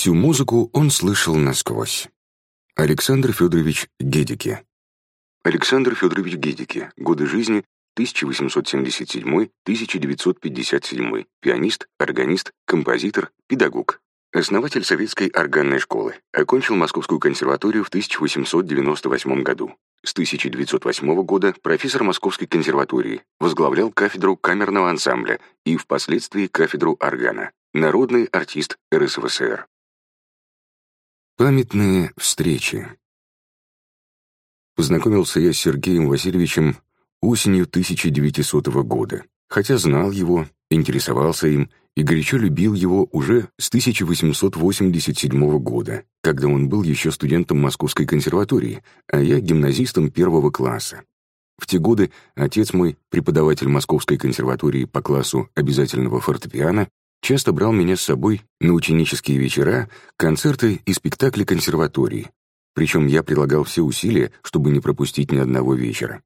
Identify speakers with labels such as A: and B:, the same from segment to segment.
A: Всю музыку он слышал насквозь. Александр Федорович Гедике. Александр Федорович Гедике. Годы жизни 1877-1957. Пианист, органист, композитор, педагог. Основатель советской органной школы. Окончил Московскую консерваторию в 1898 году. С 1908 года профессор Московской консерватории, возглавлял кафедру камерного ансамбля и впоследствии кафедру органа. Народный артист РСФСР. Памятные встречи. Познакомился я с Сергеем Васильевичем осенью 1900 года, хотя знал его, интересовался им и горячо любил его уже с 1887 года, когда он был еще студентом Московской консерватории, а я гимназистом первого класса. В те годы отец мой, преподаватель Московской консерватории по классу обязательного фортепиано, часто брал меня с собой на ученические вечера, концерты и спектакли консерватории. Причем я прилагал все усилия, чтобы не пропустить ни одного вечера.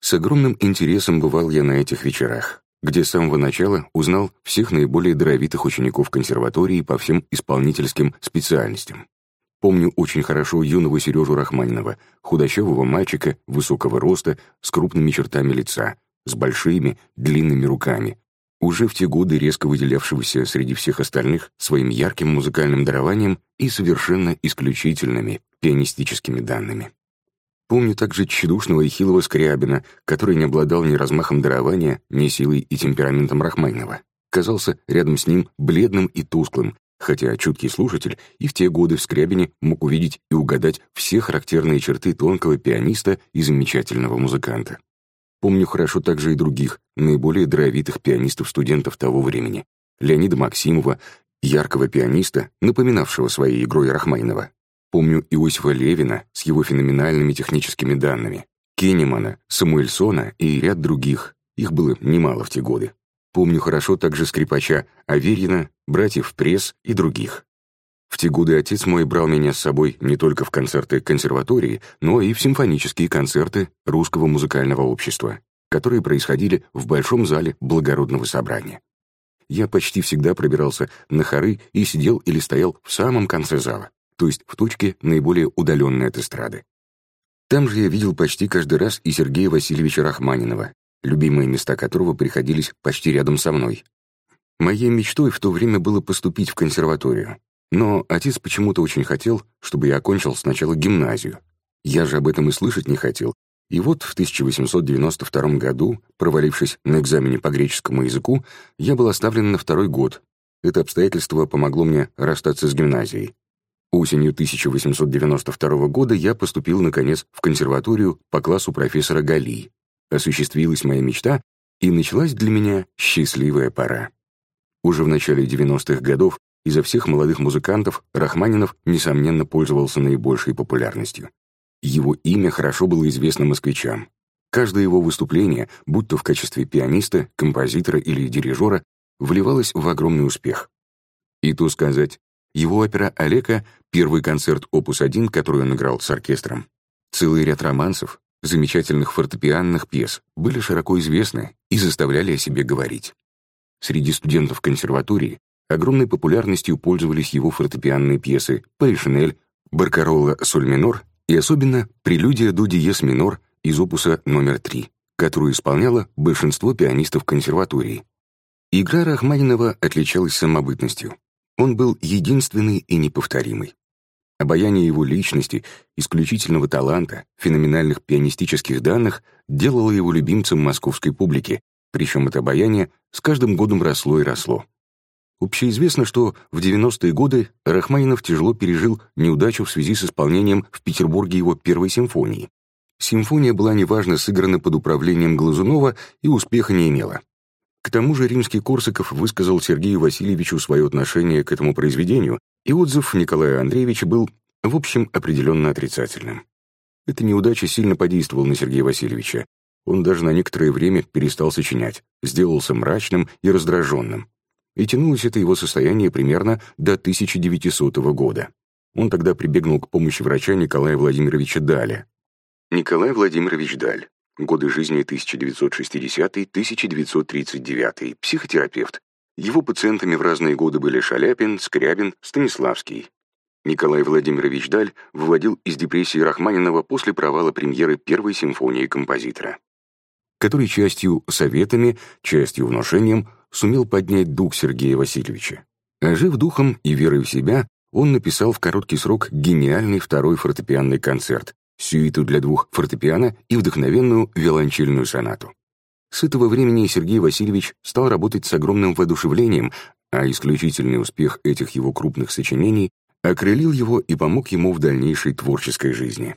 A: С огромным интересом бывал я на этих вечерах, где с самого начала узнал всех наиболее даровитых учеников консерватории по всем исполнительским специальностям. Помню очень хорошо юного Сережу Рахманинова, худощавого мальчика, высокого роста, с крупными чертами лица, с большими, длинными руками, уже в те годы резко выделявшегося среди всех остальных своим ярким музыкальным дарованием и совершенно исключительными пианистическими данными. Помню также тщедушного и хилого Скрябина, который не обладал ни размахом дарования, ни силой и темпераментом Рахманинова. Казался рядом с ним бледным и тусклым, хотя чуткий слушатель и в те годы в Скрябине мог увидеть и угадать все характерные черты тонкого пианиста и замечательного музыканта. Помню хорошо также и других, наиболее даровитых пианистов-студентов того времени. Леонида Максимова, яркого пианиста, напоминавшего своей игрой Рахманинова. Помню Иосифа Левина с его феноменальными техническими данными, Кенемана, Самуэльсона и ряд других, их было немало в те годы. Помню хорошо также скрипача Аверьина, братьев Пресс и других. В те годы отец мой брал меня с собой не только в концерты консерватории, но и в симфонические концерты Русского музыкального общества, которые происходили в большом зале благородного собрания. Я почти всегда пробирался на хоры и сидел или стоял в самом конце зала, то есть в точке, наиболее удаленной от эстрады. Там же я видел почти каждый раз и Сергея Васильевича Рахманинова, любимые места которого приходились почти рядом со мной. Моей мечтой в то время было поступить в консерваторию, но отец почему-то очень хотел, чтобы я окончил сначала гимназию. Я же об этом и слышать не хотел. И вот в 1892 году, провалившись на экзамене по греческому языку, я был оставлен на второй год. Это обстоятельство помогло мне расстаться с гимназией. Осенью 1892 года я поступил, наконец, в консерваторию по классу профессора Гали. Осуществилась моя мечта, и началась для меня счастливая пора. Уже в начале 90-х годов Изо всех молодых музыкантов Рахманинов, несомненно, пользовался наибольшей популярностью. Его имя хорошо было известно москвичам. Каждое его выступление, будь то в качестве пианиста, композитора или дирижера, вливалось в огромный успех. И то сказать, его опера «Олега» — первый концерт «Опус-1», который он играл с оркестром. Целый ряд романсов, замечательных фортепианных пьес были широко известны и заставляли о себе говорить. Среди студентов консерватории Огромной популярностью пользовались его фортепианные пьесы «Полишинель», «Баркаролла соль минор» и особенно «Прелюдия до диез минор» из опуса номер 3, которую исполняло большинство пианистов консерватории. Игра Рахманинова отличалась самобытностью. Он был единственный и неповторимый. Обаяние его личности, исключительного таланта, феноменальных пианистических данных делало его любимцем московской публики, причем это обаяние с каждым годом росло и росло. Общеизвестно, что в 90-е годы Рахманинов тяжело пережил неудачу в связи с исполнением в Петербурге его первой симфонии. Симфония была неважно сыграна под управлением Глазунова и успеха не имела. К тому же римский Корсаков высказал Сергею Васильевичу свое отношение к этому произведению, и отзыв Николая Андреевича был, в общем, определенно отрицательным. Эта неудача сильно подействовала на Сергея Васильевича. Он даже на некоторое время перестал сочинять, сделался мрачным и раздраженным и тянулось это его состояние примерно до 1900 года. Он тогда прибегнул к помощи врача Николая Владимировича Даля. Николай Владимирович Даль. Годы жизни 1960-1939. Психотерапевт. Его пациентами в разные годы были Шаляпин, Скрябин, Станиславский. Николай Владимирович Даль выводил из депрессии Рахманинова после провала премьеры первой симфонии композитора, который частью советами, частью внушением сумел поднять дух Сергея Васильевича. Ожив духом и верой в себя, он написал в короткий срок гениальный второй фортепианный концерт, сюиту для двух фортепиано и вдохновенную виолончельную сонату. С этого времени Сергей Васильевич стал работать с огромным воодушевлением, а исключительный успех этих его крупных сочинений окрылил его и помог ему в дальнейшей творческой жизни.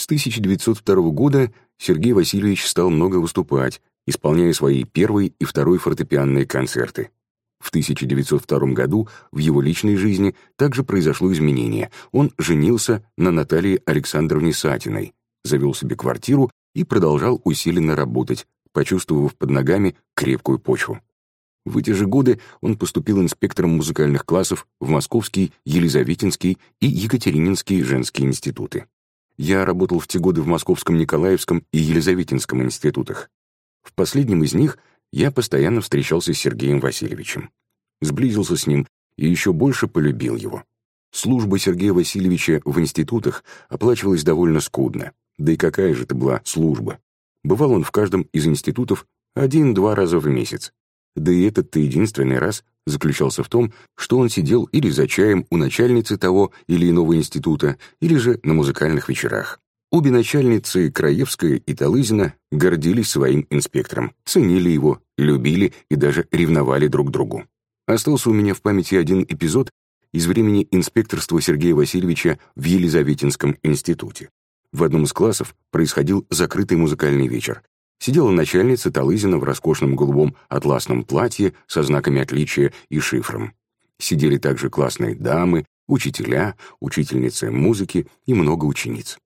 A: С 1902 года Сергей Васильевич стал много выступать, исполняя свои первый и второй фортепианные концерты. В 1902 году в его личной жизни также произошло изменение. Он женился на Наталье Александровне Сатиной, завел себе квартиру и продолжал усиленно работать, почувствовав под ногами крепкую почву. В эти же годы он поступил инспектором музыкальных классов в Московский, Елизаветинский и Екатерининский женские институты. Я работал в те годы в Московском Николаевском и Елизаветинском институтах. В последнем из них я постоянно встречался с Сергеем Васильевичем. Сблизился с ним и еще больше полюбил его. Служба Сергея Васильевича в институтах оплачивалась довольно скудно. Да и какая же это была служба? Бывал он в каждом из институтов один-два раза в месяц. Да и этот-то единственный раз заключался в том, что он сидел или за чаем у начальницы того или иного института, или же на музыкальных вечерах. Обе начальницы, Краевская и Талызина, гордились своим инспектором, ценили его, любили и даже ревновали друг другу. Остался у меня в памяти один эпизод из времени инспекторства Сергея Васильевича в Елизаветинском институте. В одном из классов происходил закрытый музыкальный вечер. Сидела начальница Талызина в роскошном голубом атласном платье со знаками отличия и шифром. Сидели также классные дамы, учителя, учительницы музыки и много учениц.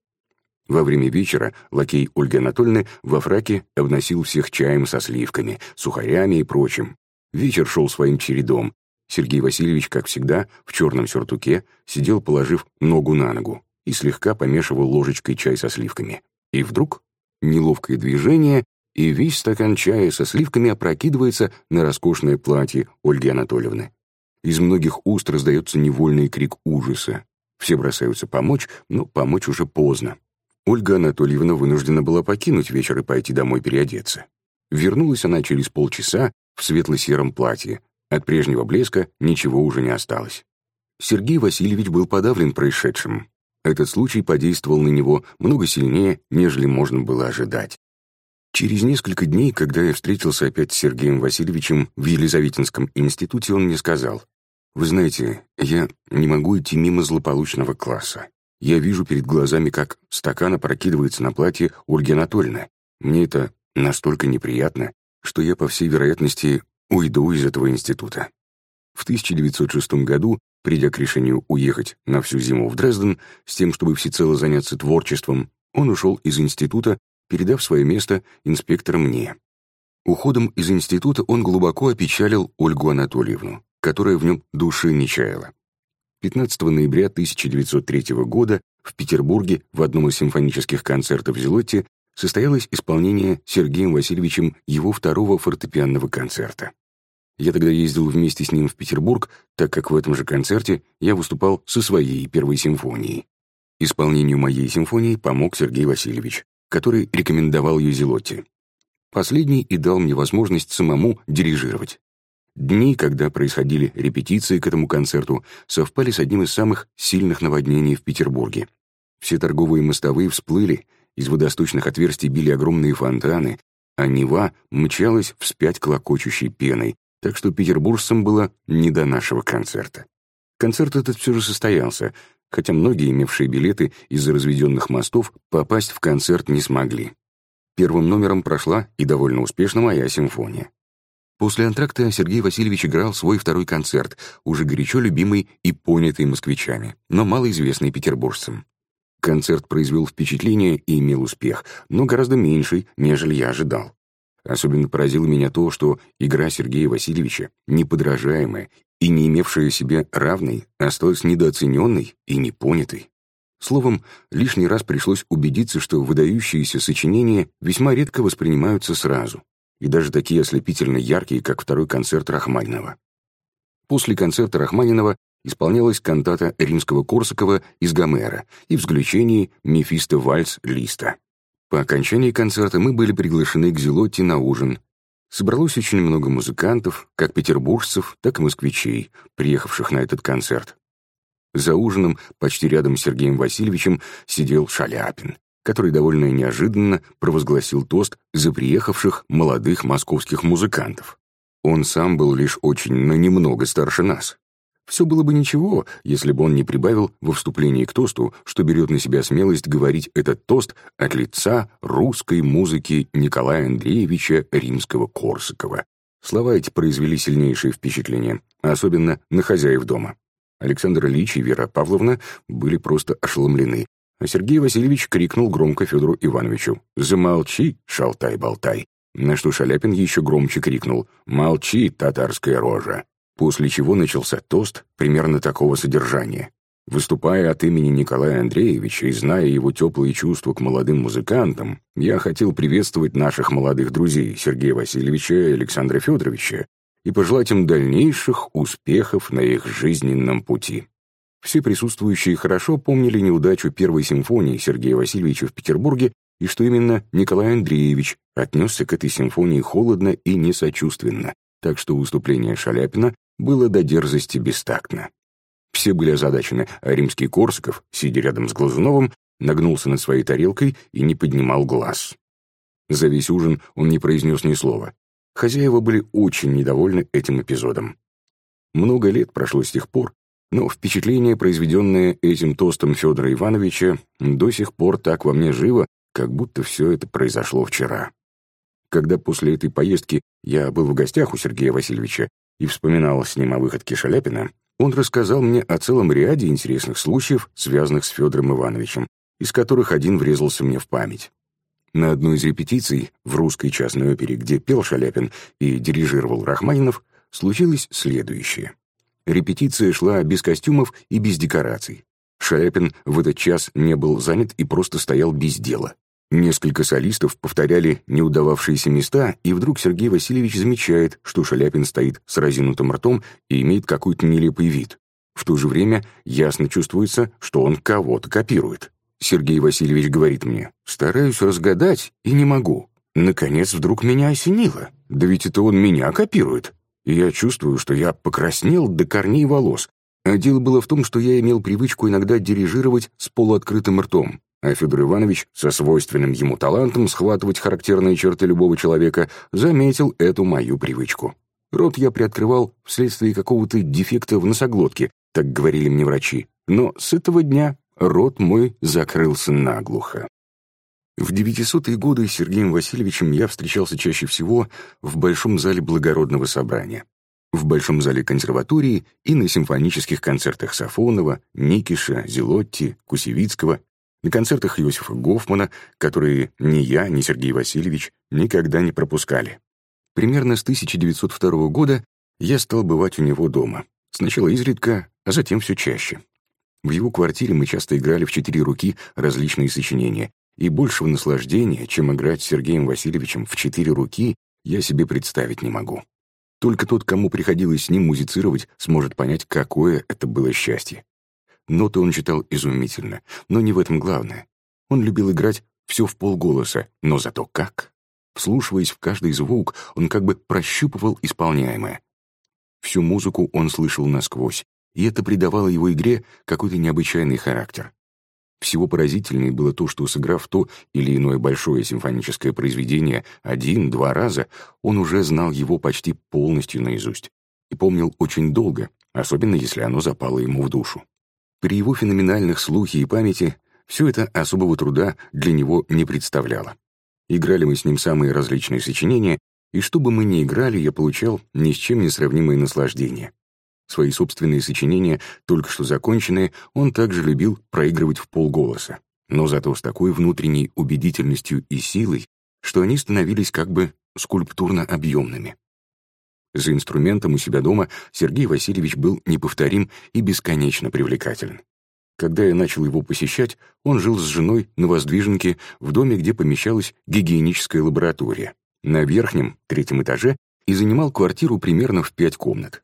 A: Во время вечера лакей Ольги Анатольевны во фраке обносил всех чаем со сливками, сухарями и прочим. Вечер шел своим чередом. Сергей Васильевич, как всегда, в черном сюртуке, сидел, положив ногу на ногу и слегка помешивал ложечкой чай со сливками. И вдруг неловкое движение, и весь стакан чая со сливками опрокидывается на роскошное платье Ольги Анатольевны. Из многих уст раздается невольный крик ужаса. Все бросаются помочь, но помочь уже поздно. Ольга Анатольевна вынуждена была покинуть вечер и пойти домой переодеться. Вернулась она через полчаса в светло-сером платье. От прежнего блеска ничего уже не осталось. Сергей Васильевич был подавлен происшедшим. Этот случай подействовал на него много сильнее, нежели можно было ожидать. Через несколько дней, когда я встретился опять с Сергеем Васильевичем в Елизаветинском институте, он мне сказал, «Вы знаете, я не могу идти мимо злополучного класса. Я вижу перед глазами, как стакан опрокидывается на платье Ольги Анатольевны. Мне это настолько неприятно, что я, по всей вероятности, уйду из этого института». В 1906 году Придя к решению уехать на всю зиму в Дрезден с тем, чтобы всецело заняться творчеством, он ушел из института, передав свое место инспекторам мне. Уходом из института он глубоко опечалил Ольгу Анатольевну, которая в нем души не чаяла. 15 ноября 1903 года в Петербурге в одном из симфонических концертов Зелотти состоялось исполнение Сергеем Васильевичем его второго фортепианного концерта. Я тогда ездил вместе с ним в Петербург, так как в этом же концерте я выступал со своей первой симфонией. Исполнению моей симфонии помог Сергей Васильевич, который рекомендовал ее Зелотти. Последний и дал мне возможность самому дирижировать. Дни, когда происходили репетиции к этому концерту, совпали с одним из самых сильных наводнений в Петербурге. Все торговые мостовые всплыли, из водосточных отверстий били огромные фонтаны, а Нева мчалась вспять клокочущей пеной, так что петербуржцам было не до нашего концерта. Концерт этот все же состоялся, хотя многие, имевшие билеты из-за разведенных мостов, попасть в концерт не смогли. Первым номером прошла и довольно успешно моя симфония. После антракта Сергей Васильевич играл свой второй концерт, уже горячо любимый и понятый москвичами, но малоизвестный петербуржцам. Концерт произвел впечатление и имел успех, но гораздо меньший, нежели я ожидал. Особенно поразило меня то, что игра Сергея Васильевича, неподражаемая и не имевшая себе равной, осталась недооцененной и непонятой. Словом, лишний раз пришлось убедиться, что выдающиеся сочинения весьма редко воспринимаются сразу. и даже такие ослепительно яркие, как второй концерт Рахманинова. После концерта Рахманинова исполнялась кантата Римского-Корсакова из Гомера и в заключении «Мефисто вальс» Листа. По окончании концерта мы были приглашены к Зелотти на ужин. Собралось очень много музыкантов, как петербуржцев, так и москвичей, приехавших на этот концерт. За ужином, почти рядом с Сергеем Васильевичем, сидел Шаляпин, который довольно неожиданно провозгласил тост за приехавших молодых московских музыкантов. Он сам был лишь очень, но немного старше нас. Все было бы ничего, если бы он не прибавил во вступлении к тосту, что берет на себя смелость говорить этот тост от лица русской музыки Николая Андреевича Римского-Корсакова. Слова эти произвели сильнейшее впечатление, особенно на хозяев дома. Александр Ильич и Вера Павловна были просто ошеломлены, а Сергей Васильевич крикнул громко Федору Ивановичу «Замолчи, шалтай-болтай!» На что Шаляпин еще громче крикнул «Молчи, татарская рожа!» После чего начался тост примерно такого содержания. Выступая от имени Николая Андреевича и зная его теплые чувства к молодым музыкантам, я хотел приветствовать наших молодых друзей Сергея Васильевича и Александра Федоровича и пожелать им дальнейших успехов на их жизненном пути. Все присутствующие хорошо помнили неудачу первой симфонии Сергея Васильевича в Петербурге и что именно Николай Андреевич отнесся к этой симфонии холодно и несочувственно, так что выступление Шаляпина было до дерзости бестактно. Все были озадачены, а римский Корсаков, сидя рядом с Глазуновым, нагнулся над своей тарелкой и не поднимал глаз. За весь ужин он не произнес ни слова. Хозяева были очень недовольны этим эпизодом. Много лет прошло с тех пор, но впечатление, произведенное этим тостом Федора Ивановича, до сих пор так во мне живо, как будто все это произошло вчера. Когда после этой поездки я был в гостях у Сергея Васильевича и вспоминал с ним о выходке Шаляпина, он рассказал мне о целом ряде интересных случаев, связанных с Федором Ивановичем, из которых один врезался мне в память. На одной из репетиций в русской частной опере, где пел Шаляпин и дирижировал Рахманинов, случилось следующее. Репетиция шла без костюмов и без декораций. Шаляпин в этот час не был занят и просто стоял без дела. Несколько солистов повторяли неудававшиеся места, и вдруг Сергей Васильевич замечает, что Шаляпин стоит с разинутым ртом и имеет какой-то нелепый вид. В то же время ясно чувствуется, что он кого-то копирует. Сергей Васильевич говорит мне, «Стараюсь разгадать и не могу». Наконец вдруг меня осенило. Да ведь это он меня копирует. Я чувствую, что я покраснел до корней волос. А дело было в том, что я имел привычку иногда дирижировать с полуоткрытым ртом а Федор Иванович, со свойственным ему талантом схватывать характерные черты любого человека, заметил эту мою привычку. Рот я приоткрывал вследствие какого-то дефекта в носоглотке, так говорили мне врачи. Но с этого дня рот мой закрылся наглухо. В 900-е годы с Сергеем Васильевичем я встречался чаще всего в Большом зале благородного собрания, в Большом зале консерватории и на симфонических концертах Сафонова, Никиша, Зелотти, Кусевицкого на концертах Иосифа Гофмана, которые ни я, ни Сергей Васильевич никогда не пропускали. Примерно с 1902 года я стал бывать у него дома. Сначала изредка, а затем все чаще. В его квартире мы часто играли в четыре руки различные сочинения, и большего наслаждения, чем играть с Сергеем Васильевичем в четыре руки, я себе представить не могу. Только тот, кому приходилось с ним музицировать, сможет понять, какое это было счастье. Ноты он читал изумительно, но не в этом главное. Он любил играть все в полголоса, но зато как. Вслушиваясь в каждый звук, он как бы прощупывал исполняемое. Всю музыку он слышал насквозь, и это придавало его игре какой-то необычайный характер. Всего поразительнее было то, что, сыграв то или иное большое симфоническое произведение один-два раза, он уже знал его почти полностью наизусть и помнил очень долго, особенно если оно запало ему в душу. При его феноменальных слухе и памяти все это особого труда для него не представляло. Играли мы с ним самые различные сочинения, и что бы мы ни играли, я получал ни с чем не сравнимое наслаждение. Свои собственные сочинения, только что законченные, он также любил проигрывать в полголоса, но зато с такой внутренней убедительностью и силой, что они становились как бы скульптурно объемными. За инструментом у себя дома Сергей Васильевич был неповторим и бесконечно привлекателен. Когда я начал его посещать, он жил с женой на Воздвиженке в доме, где помещалась гигиеническая лаборатория. на верхнем, третьем этаже и занимал квартиру примерно в пять комнат.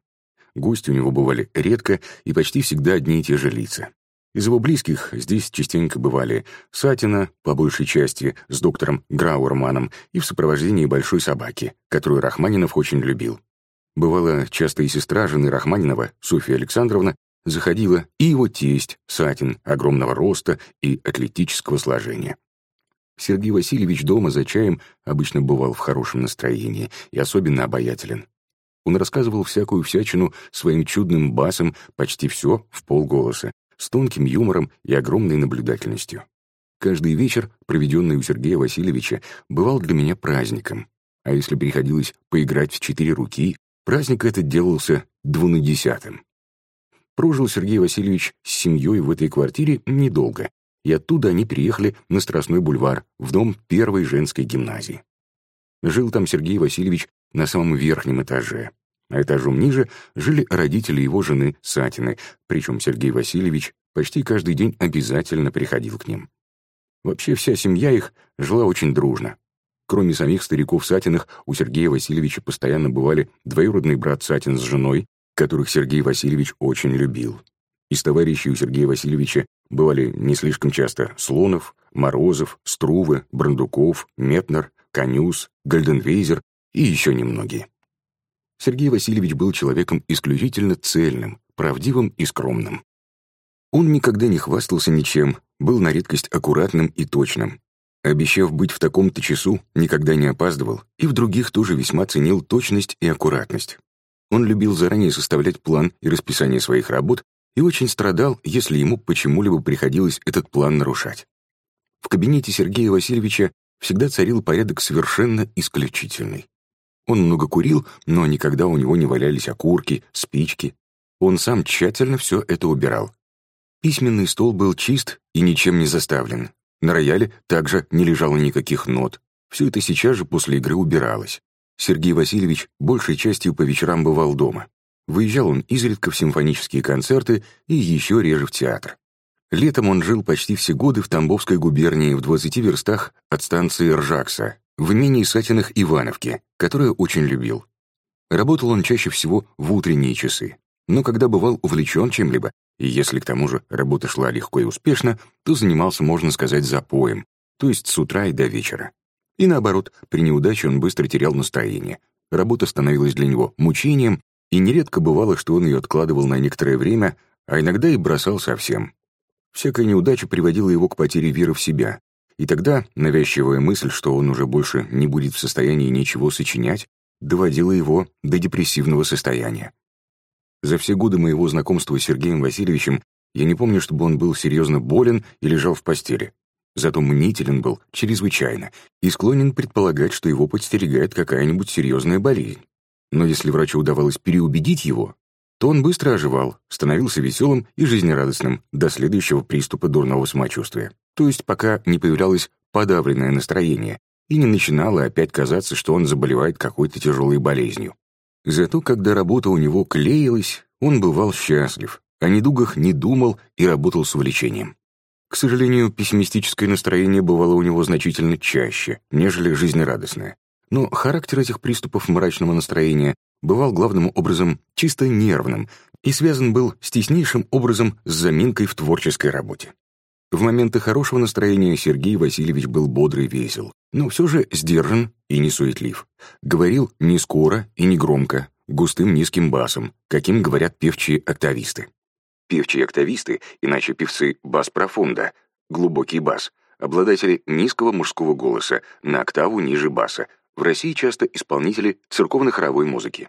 A: Гости у него бывали редко и почти всегда одни и те же лица. Из его близких здесь частенько бывали Сатина, по большей части, с доктором Грауэрманом и в сопровождении большой собаки, которую Рахманинов очень любил. Бывало, часто и сестра жены Рахманинова, Софья Александровна, заходила, и его тесть, Сатин, огромного роста и атлетического сложения. Сергей Васильевич дома за чаем обычно бывал в хорошем настроении и особенно обаятелен. Он рассказывал всякую всячину своим чудным басом почти все в полголоса, с тонким юмором и огромной наблюдательностью. Каждый вечер, проведенный у Сергея Васильевича, бывал для меня праздником. А если приходилось поиграть в четыре руки, праздник этот делался двунадесятым. Прожил Сергей Васильевич с семьей в этой квартире недолго, и оттуда они переехали на Страстной бульвар, в дом первой женской гимназии. Жил там Сергей Васильевич на самом верхнем этаже, а этажом ниже жили родители его жены Сатины, причем Сергей Васильевич почти каждый день обязательно приходил к ним. Вообще вся семья их жила очень дружно. Кроме самих стариков Сатиных, у Сергея Васильевича постоянно бывали двоюродный брат Сатин с женой, которых Сергей Васильевич очень любил. Из товарищей у Сергея Васильевича бывали не слишком часто Слонов, Морозов, Струвы, Брандуков, Метнер, Конюс, Гальденвейзер и еще немногие. Сергей Васильевич был человеком исключительно цельным, правдивым и скромным. Он никогда не хвастался ничем, был на редкость аккуратным и точным. Обещав быть в таком-то часу, никогда не опаздывал, и в других тоже весьма ценил точность и аккуратность. Он любил заранее составлять план и расписание своих работ и очень страдал, если ему почему-либо приходилось этот план нарушать. В кабинете Сергея Васильевича всегда царил порядок совершенно исключительный. Он много курил, но никогда у него не валялись окурки, спички. Он сам тщательно все это убирал. Письменный стол был чист и ничем не заставлен. На рояле также не лежало никаких нот. Все это сейчас же после игры убиралось. Сергей Васильевич большей частью по вечерам бывал дома. Выезжал он изредка в симфонические концерты и еще реже в театр. Летом он жил почти все годы в Тамбовской губернии в 20 верстах от станции Ржакса, в имении Сатиных Ивановки, которое очень любил. Работал он чаще всего в утренние часы. Но когда бывал увлечен чем-либо, и если к тому же работа шла легко и успешно, то занимался, можно сказать, запоем, то есть с утра и до вечера. И наоборот, при неудаче он быстро терял настроение. Работа становилась для него мучением, и нередко бывало, что он ее откладывал на некоторое время, а иногда и бросал совсем. Всякая неудача приводила его к потере веры в себя, и тогда навязчивая мысль, что он уже больше не будет в состоянии ничего сочинять, доводила его до депрессивного состояния. За все годы моего знакомства с Сергеем Васильевичем я не помню, чтобы он был серьезно болен и лежал в постели. Зато мнителен был чрезвычайно и склонен предполагать, что его подстерегает какая-нибудь серьезная болезнь. Но если врачу удавалось переубедить его, то он быстро оживал, становился веселым и жизнерадостным до следующего приступа дурного самочувствия. То есть пока не появлялось подавленное настроение и не начинало опять казаться, что он заболевает какой-то тяжелой болезнью. Зато когда работа у него клеилась, он бывал счастлив, о недугах не думал и работал с увлечением. К сожалению, пессимистическое настроение бывало у него значительно чаще, нежели жизнерадостное. Но характер этих приступов мрачного настроения бывал главным образом чисто нервным и связан был с теснейшим образом с заминкой в творческой работе. В моменты хорошего настроения Сергей Васильевич был бодрый и весел, но все же сдержан и не суетлив. Говорил не скоро и не громко, густым низким басом, каким говорят певчие-октависты. Певчие-октависты, иначе певцы бас-профунда, глубокий бас, обладатели низкого мужского голоса на октаву ниже баса, в России часто исполнители церковно-хоровой музыки.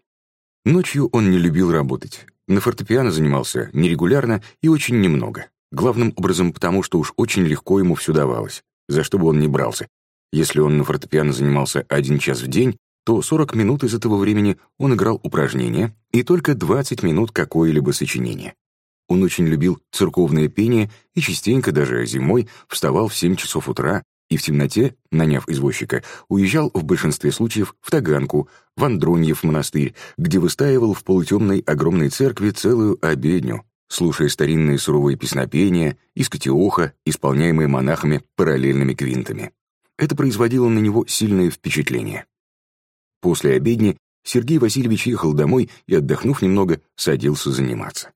A: Ночью он не любил работать. На фортепиано занимался нерегулярно и очень немного. Главным образом потому, что уж очень легко ему все давалось, за что бы он ни брался. Если он на фортепиано занимался один час в день, то 40 минут из этого времени он играл упражнения и только 20 минут какое-либо сочинение. Он очень любил церковное пение и частенько даже зимой вставал в 7 часов утра и в темноте, наняв извозчика, уезжал в большинстве случаев в Таганку, в Андроньев монастырь, где выстаивал в полутемной огромной церкви целую обедню, слушая старинные суровые песнопения из катиоха, исполняемые монахами параллельными квинтами. Это производило на него сильное впечатление. После обедни Сергей Васильевич ехал домой и, отдохнув немного, садился заниматься.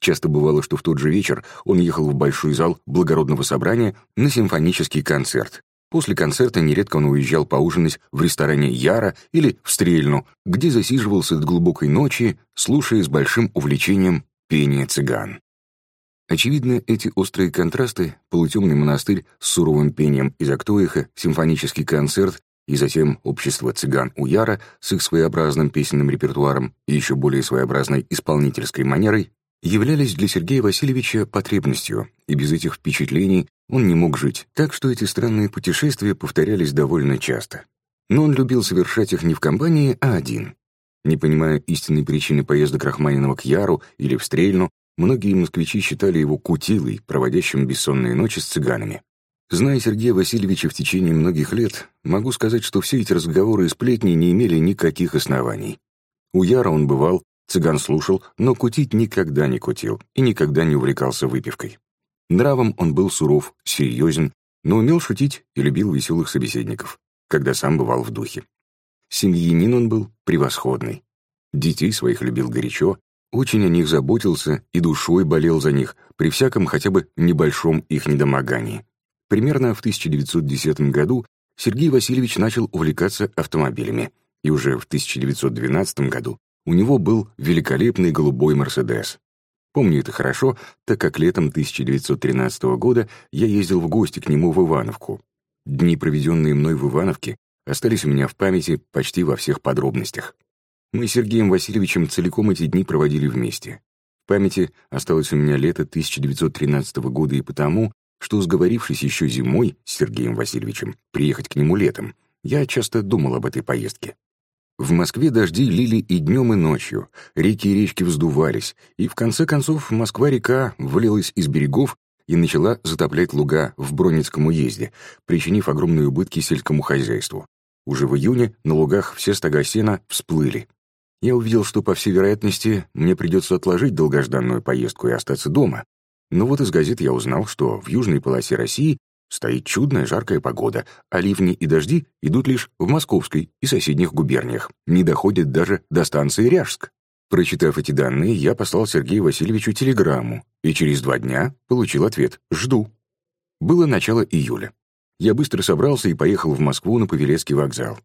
A: Часто бывало, что в тот же вечер он ехал в большой зал благородного собрания на симфонический концерт. После концерта нередко он уезжал поужинать в ресторане «Яра» или в Стрельну, где засиживался до глубокой ночи, слушая с большим увлечением пение цыган. Очевидно, эти острые контрасты, полутемный монастырь с суровым пением из Актоиха, симфонический концерт и затем общество цыган у Яра с их своеобразным песенным репертуаром и еще более своеобразной исполнительской манерой являлись для Сергея Васильевича потребностью, и без этих впечатлений он не мог жить, так что эти странные путешествия повторялись довольно часто. Но он любил совершать их не в компании, а один. Не понимая истинной причины поездок Рахманинова к Яру или в Стрельну, многие москвичи считали его кутилой, проводящим бессонные ночи с цыганами. Зная Сергея Васильевича в течение многих лет, могу сказать, что все эти разговоры и сплетни не имели никаких оснований. У Яра он бывал, Цыган слушал, но кутить никогда не кутил и никогда не увлекался выпивкой. Нравом он был суров, серьезен, но умел шутить и любил веселых собеседников, когда сам бывал в духе. Семьянин он был превосходный. Детей своих любил горячо, очень о них заботился и душой болел за них при всяком хотя бы небольшом их недомогании. Примерно в 1910 году Сергей Васильевич начал увлекаться автомобилями, и уже в 1912 году у него был великолепный голубой «Мерседес». Помню это хорошо, так как летом 1913 года я ездил в гости к нему в Ивановку. Дни, проведенные мной в Ивановке, остались у меня в памяти почти во всех подробностях. Мы с Сергеем Васильевичем целиком эти дни проводили вместе. В памяти осталось у меня лето 1913 года и потому, что, сговорившись еще зимой с Сергеем Васильевичем приехать к нему летом, я часто думал об этой поездке. В Москве дожди лили и днем, и ночью, реки и речки вздувались, и в конце концов Москва-река вылилась из берегов и начала затоплять луга в Бронницком уезде, причинив огромные убытки сельскому хозяйству. Уже в июне на лугах все стога сена всплыли. Я увидел, что, по всей вероятности, мне придется отложить долгожданную поездку и остаться дома. Но вот из газет я узнал, что в южной полосе России Стоит чудная жаркая погода, а ливни и дожди идут лишь в Московской и соседних губерниях, не доходят даже до станции Ряжск. Прочитав эти данные, я послал Сергею Васильевичу телеграмму и через два дня получил ответ «Жду». Было начало июля. Я быстро собрался и поехал в Москву на Павелецкий вокзал.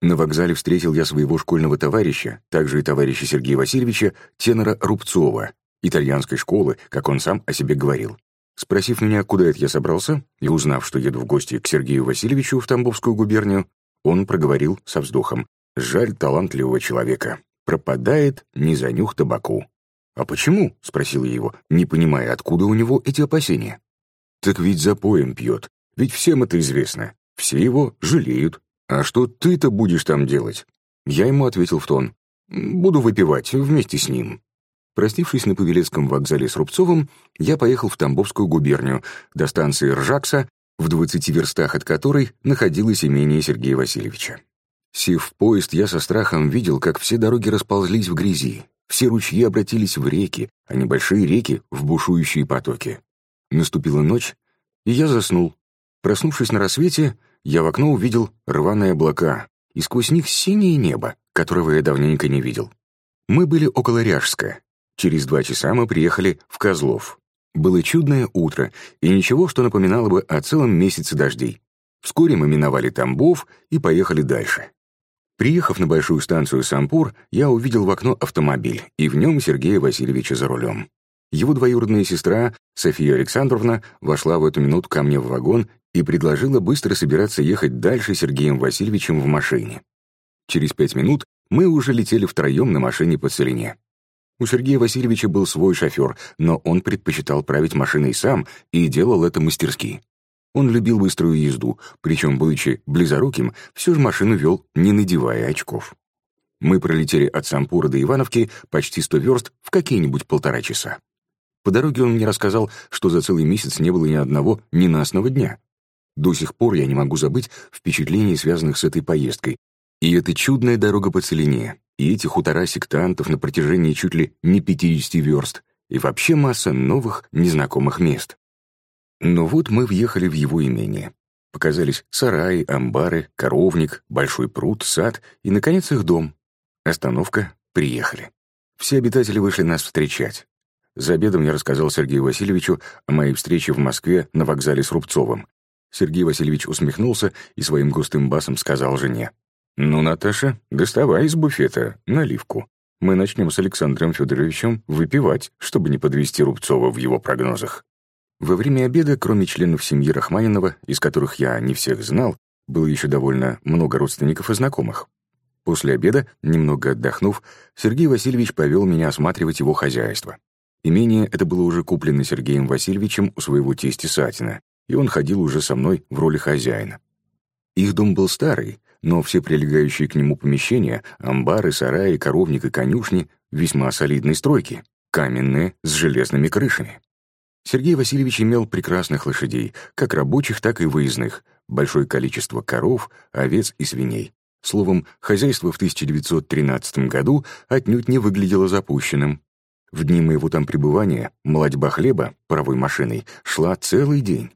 A: На вокзале встретил я своего школьного товарища, также и товарища Сергея Васильевича, тенора Рубцова, итальянской школы, как он сам о себе говорил. Спросив меня, куда это я собрался, и узнав, что еду в гости к Сергею Васильевичу в Тамбовскую губернию, он проговорил со вздохом. «Жаль талантливого человека. Пропадает не за нюх табаку». «А почему?» — спросил я его, не понимая, откуда у него эти опасения. «Так ведь запоем пьет. Ведь всем это известно. Все его жалеют. А что ты-то будешь там делать?» Я ему ответил в тон. «Буду выпивать вместе с ним». Простившись на Павелецком вокзале с Рубцовым, я поехал в Тамбовскую губернию, до станции Ржакса, в 20 верстах от которой находилось имение Сергея Васильевича. Сев поезд, я со страхом видел, как все дороги расползлись в грязи, все ручьи обратились в реки, а небольшие реки — в бушующие потоки. Наступила ночь, и я заснул. Проснувшись на рассвете, я в окно увидел рваные облака, и сквозь них синее небо, которого я давненько не видел. Мы были около Ряжска, Через два часа мы приехали в Козлов. Было чудное утро, и ничего, что напоминало бы о целом месяце дождей. Вскоре мы миновали Тамбов и поехали дальше. Приехав на большую станцию Сампур, я увидел в окно автомобиль, и в нем Сергея Васильевича за рулем. Его двоюродная сестра, София Александровна, вошла в эту минуту ко мне в вагон и предложила быстро собираться ехать дальше Сергеем Васильевичем в машине. Через пять минут мы уже летели втроем на машине по целине. У Сергея Васильевича был свой шофер, но он предпочитал править машиной сам и делал это мастерски. Он любил быструю езду, причем, будучи близоруким, все же машину вел, не надевая очков. Мы пролетели от Сампура до Ивановки почти сто верст в какие-нибудь полтора часа. По дороге он мне рассказал, что за целый месяц не было ни одного ненастного дня. До сих пор я не могу забыть впечатлений, связанных с этой поездкой. И это чудная дорога по целине, и эти хутора сектантов на протяжении чуть ли не 50 верст, и вообще масса новых, незнакомых мест. Но вот мы въехали в его имение. Показались сараи, амбары, коровник, большой пруд, сад и, наконец, их дом. Остановка, приехали. Все обитатели вышли нас встречать. За обедом я рассказал Сергею Васильевичу о моей встрече в Москве на вокзале с Рубцовым. Сергей Васильевич усмехнулся и своим густым басом сказал жене. «Ну, Наташа, доставай из буфета наливку. Мы начнем с Александром Федоровичем выпивать, чтобы не подвести Рубцова в его прогнозах». Во время обеда, кроме членов семьи Рахманинова, из которых я не всех знал, было еще довольно много родственников и знакомых. После обеда, немного отдохнув, Сергей Васильевич повел меня осматривать его хозяйство. Имение это было уже куплено Сергеем Васильевичем у своего тестя Сатина, и он ходил уже со мной в роли хозяина. Их дом был старый, но все прилегающие к нему помещения — амбары, сараи, коровник и конюшни — весьма солидной стройки, каменные, с железными крышами. Сергей Васильевич имел прекрасных лошадей, как рабочих, так и выездных, большое количество коров, овец и свиней. Словом, хозяйство в 1913 году отнюдь не выглядело запущенным. В дни моего там пребывания молодьба хлеба паровой машиной шла целый день.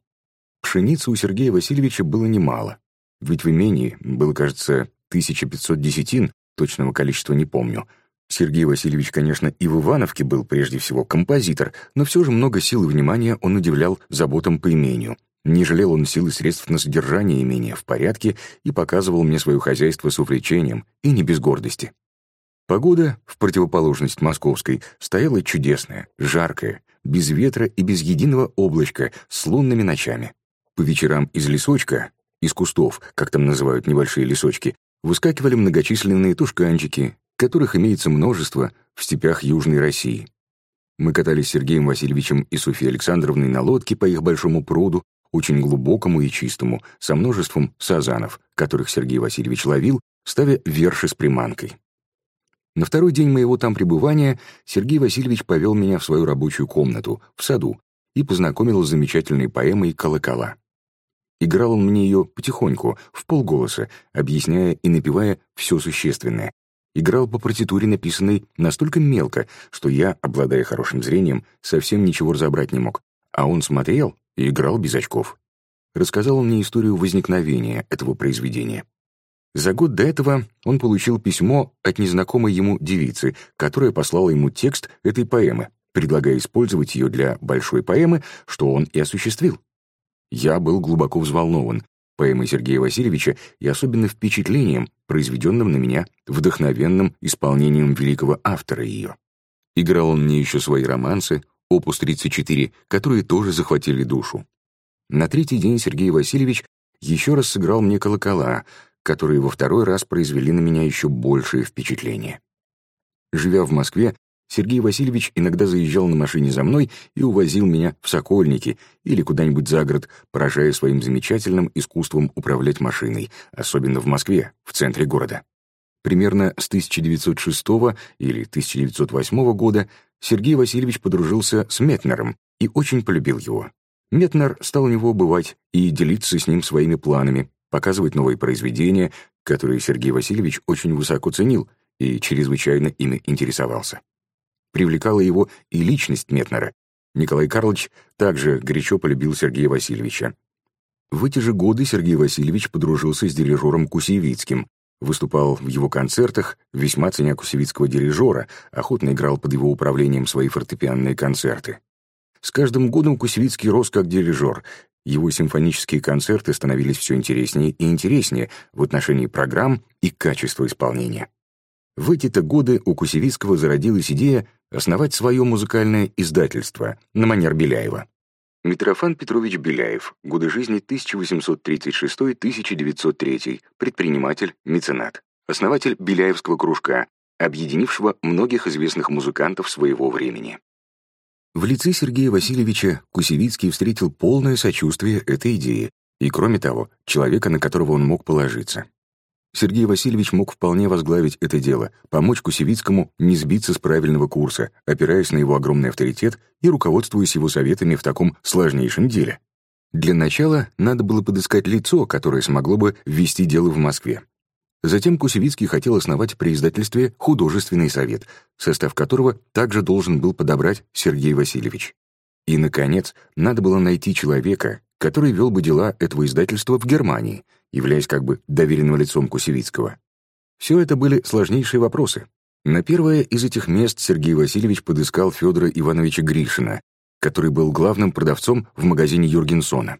A: Пшеницы у Сергея Васильевича было немало, ведь в имении было, кажется, 1500 десятин, точного количества не помню — Сергей Васильевич, конечно, и в Ивановке был прежде всего композитор, но все же много сил и внимания он удивлял заботам по имению. Не жалел он сил и средств на содержание имения в порядке и показывал мне свое хозяйство с увлечением и не без гордости. Погода, в противоположность московской, стояла чудесная, жаркая, без ветра и без единого облачка, с лунными ночами. По вечерам из лесочка, из кустов, как там называют небольшие лесочки, выскакивали многочисленные тушканчики, которых имеется множество в степях Южной России. Мы катались с Сергеем Васильевичем и Софьей Александровной на лодке по их большому пруду, очень глубокому и чистому, со множеством сазанов, которых Сергей Васильевич ловил, ставя верши с приманкой. На второй день моего там пребывания Сергей Васильевич повел меня в свою рабочую комнату, в саду, и познакомил с замечательной поэмой «Колокола». Играл он мне ее потихоньку, в полголоса, объясняя и напевая все существенное, играл по партитуре, написанной настолько мелко, что я, обладая хорошим зрением, совсем ничего разобрать не мог, а он смотрел и играл без очков. Рассказал он мне историю возникновения этого произведения. За год до этого он получил письмо от незнакомой ему девицы, которая послала ему текст этой поэмы, предлагая использовать ее для большой поэмы, что он и осуществил. Я был глубоко взволнован, поэмой Сергея Васильевича и особенно впечатлением, произведенным на меня вдохновенным исполнением великого автора ее. Играл он мне еще свои романсы, опус 34, которые тоже захватили душу. На третий день Сергей Васильевич еще раз сыграл мне колокола, которые во второй раз произвели на меня еще большее впечатление. Живя в Москве, Сергей Васильевич иногда заезжал на машине за мной и увозил меня в Сокольники или куда-нибудь за город, поражая своим замечательным искусством управлять машиной, особенно в Москве, в центре города. Примерно с 1906 или 1908 года Сергей Васильевич подружился с Метнером и очень полюбил его. Метнер стал у него бывать и делиться с ним своими планами, показывать новые произведения, которые Сергей Васильевич очень высоко ценил и чрезвычайно ими интересовался. Привлекала его и личность Метнера. Николай Карлович также горячо полюбил Сергея Васильевича. В эти же годы Сергей Васильевич подружился с дирижером Кусевицким, выступал в его концертах, весьма ценя кусевицкого дирижера, охотно играл под его управлением свои фортепианные концерты. С каждым годом Кусевицкий рос как дирижер. Его симфонические концерты становились все интереснее и интереснее в отношении программ и качества исполнения. В эти-то годы у Кусевицкого зародилась идея основать свое музыкальное издательство на манер Беляева. Митрофан Петрович Беляев, годы жизни 1836-1903, предприниматель, меценат, основатель Беляевского кружка, объединившего многих известных музыкантов своего времени. В лице Сергея Васильевича Кусевицкий встретил полное сочувствие этой идее и, кроме того, человека, на которого он мог положиться. Сергей Васильевич мог вполне возглавить это дело, помочь Кусевицкому не сбиться с правильного курса, опираясь на его огромный авторитет и руководствуясь его советами в таком сложнейшем деле. Для начала надо было подыскать лицо, которое смогло бы вести дело в Москве. Затем Кусевицкий хотел основать при издательстве художественный совет, состав которого также должен был подобрать Сергей Васильевич. И, наконец, надо было найти человека, который вел бы дела этого издательства в Германии, являясь как бы доверенным лицом Кусевицкого. Все это были сложнейшие вопросы. На первое из этих мест Сергей Васильевич подыскал Федора Ивановича Гришина, который был главным продавцом в магазине Юргенсона.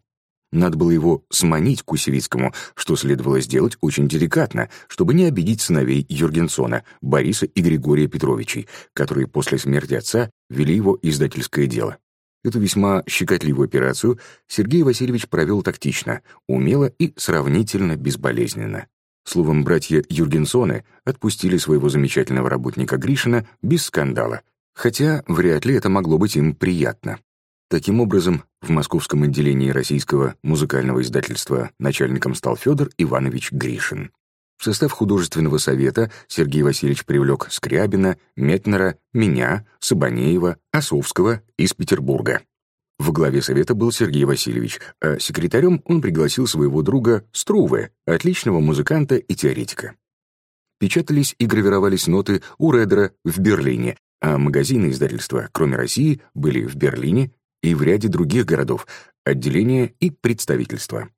A: Надо было его сманить Кусевицкому, что следовало сделать очень деликатно, чтобы не обидеть сыновей Юргенсона, Бориса и Григория Петровичей, которые после смерти отца вели его издательское дело. Эту весьма щекотливую операцию Сергей Васильевич провел тактично, умело и сравнительно безболезненно. Словом, братья Юргенсоны отпустили своего замечательного работника Гришина без скандала, хотя вряд ли это могло быть им приятно. Таким образом, в московском отделении российского музыкального издательства начальником стал Федор Иванович Гришин. В состав художественного совета Сергей Васильевич привлек Скрябина, Метнера, меня, Сабанеева, Осовского из Петербурга. В главе совета был Сергей Васильевич, а секретарем он пригласил своего друга Струве, отличного музыканта и теоретика. Печатались и гравировались ноты у Редера в Берлине, а магазины издательства, кроме России, были в Берлине, и в ряде других городов, отделения и представительства.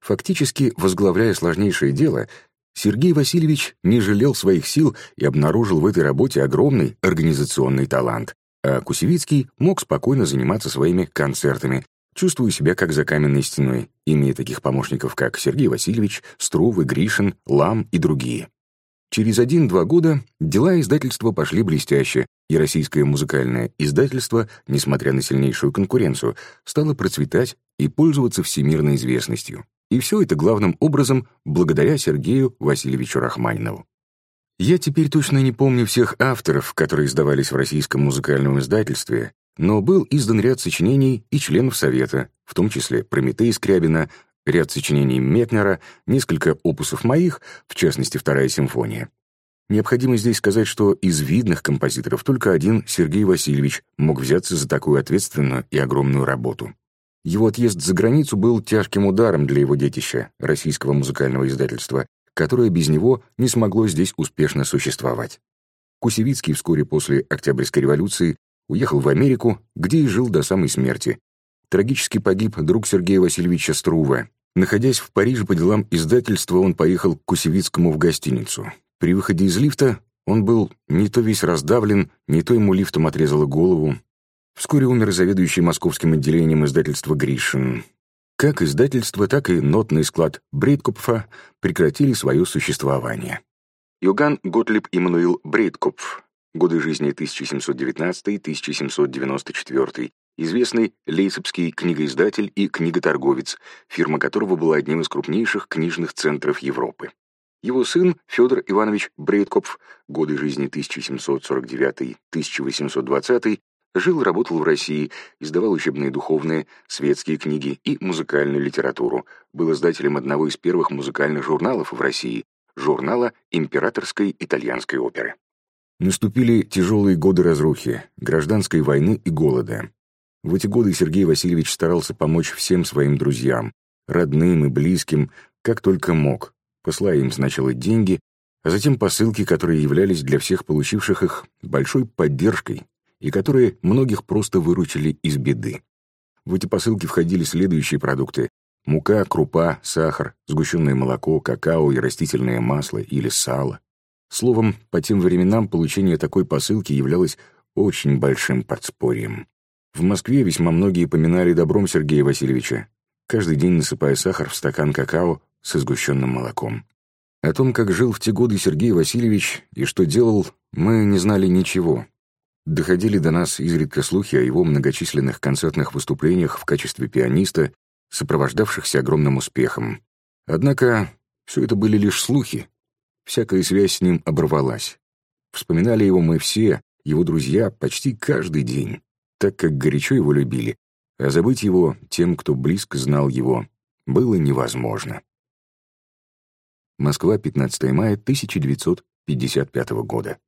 A: Фактически, возглавляя сложнейшее дело, Сергей Васильевич не жалел своих сил и обнаружил в этой работе огромный организационный талант, а Кусевицкий мог спокойно заниматься своими концертами, чувствуя себя как за каменной стеной, имея таких помощников, как Сергей Васильевич, Струвы, Гришин, Лам и другие. Через один-два года дела издательства пошли блестяще, и российское музыкальное издательство, несмотря на сильнейшую конкуренцию, стало процветать и пользоваться всемирной известностью. И все это главным образом благодаря Сергею Васильевичу Рахманинову. Я теперь точно не помню всех авторов, которые издавались в российском музыкальном издательстве, но был издан ряд сочинений и членов Совета, в том числе Прометей Скрябина, ряд сочинений Метнера, несколько опусов моих, в частности, вторая симфония. Необходимо здесь сказать, что из видных композиторов только один Сергей Васильевич мог взяться за такую ответственную и огромную работу. Его отъезд за границу был тяжким ударом для его детища, российского музыкального издательства, которое без него не смогло здесь успешно существовать. Кусевицкий вскоре после Октябрьской революции уехал в Америку, где и жил до самой смерти, Трагически погиб друг Сергея Васильевича Струва. Находясь в Париже по делам издательства, он поехал к Кусевицкому в гостиницу. При выходе из лифта он был не то весь раздавлен, не то ему лифтом отрезало голову. Вскоре умер заведующий московским отделением издательства Гришин. Как издательство, так и нотный склад Брейткопфа прекратили свое существование. Йоган Готлиб Иммануил Брейткопф. Годы жизни 1719-1794 известный лейпцигский книгоиздатель и книготорговец, фирма которого была одним из крупнейших книжных центров Европы. Его сын Федор Иванович Брейткопф, годы жизни 1749-1820, жил и работал в России, издавал учебные духовные, светские книги и музыкальную литературу, был издателем одного из первых музыкальных журналов в России, журнала императорской итальянской оперы. Наступили тяжелые годы разрухи, гражданской войны и голода. В эти годы Сергей Васильевич старался помочь всем своим друзьям, родным и близким, как только мог, посылая им сначала деньги, а затем посылки, которые являлись для всех получивших их большой поддержкой и которые многих просто выручили из беды. В эти посылки входили следующие продукты — мука, крупа, сахар, сгущенное молоко, какао и растительное масло или сало. Словом, по тем временам получение такой посылки являлось очень большим подспорьем. В Москве весьма многие поминали добром Сергея Васильевича, каждый день насыпая сахар в стакан какао с изгущенным молоком. О том, как жил в те годы Сергей Васильевич и что делал, мы не знали ничего. Доходили до нас изредка слухи о его многочисленных концертных выступлениях в качестве пианиста, сопровождавшихся огромным успехом. Однако все это были лишь слухи. Всякая связь с ним оборвалась. Вспоминали его мы все, его друзья, почти каждый день так как горячо его любили, а забыть его тем, кто близко знал его, было невозможно. Москва, 15 мая 1955 года.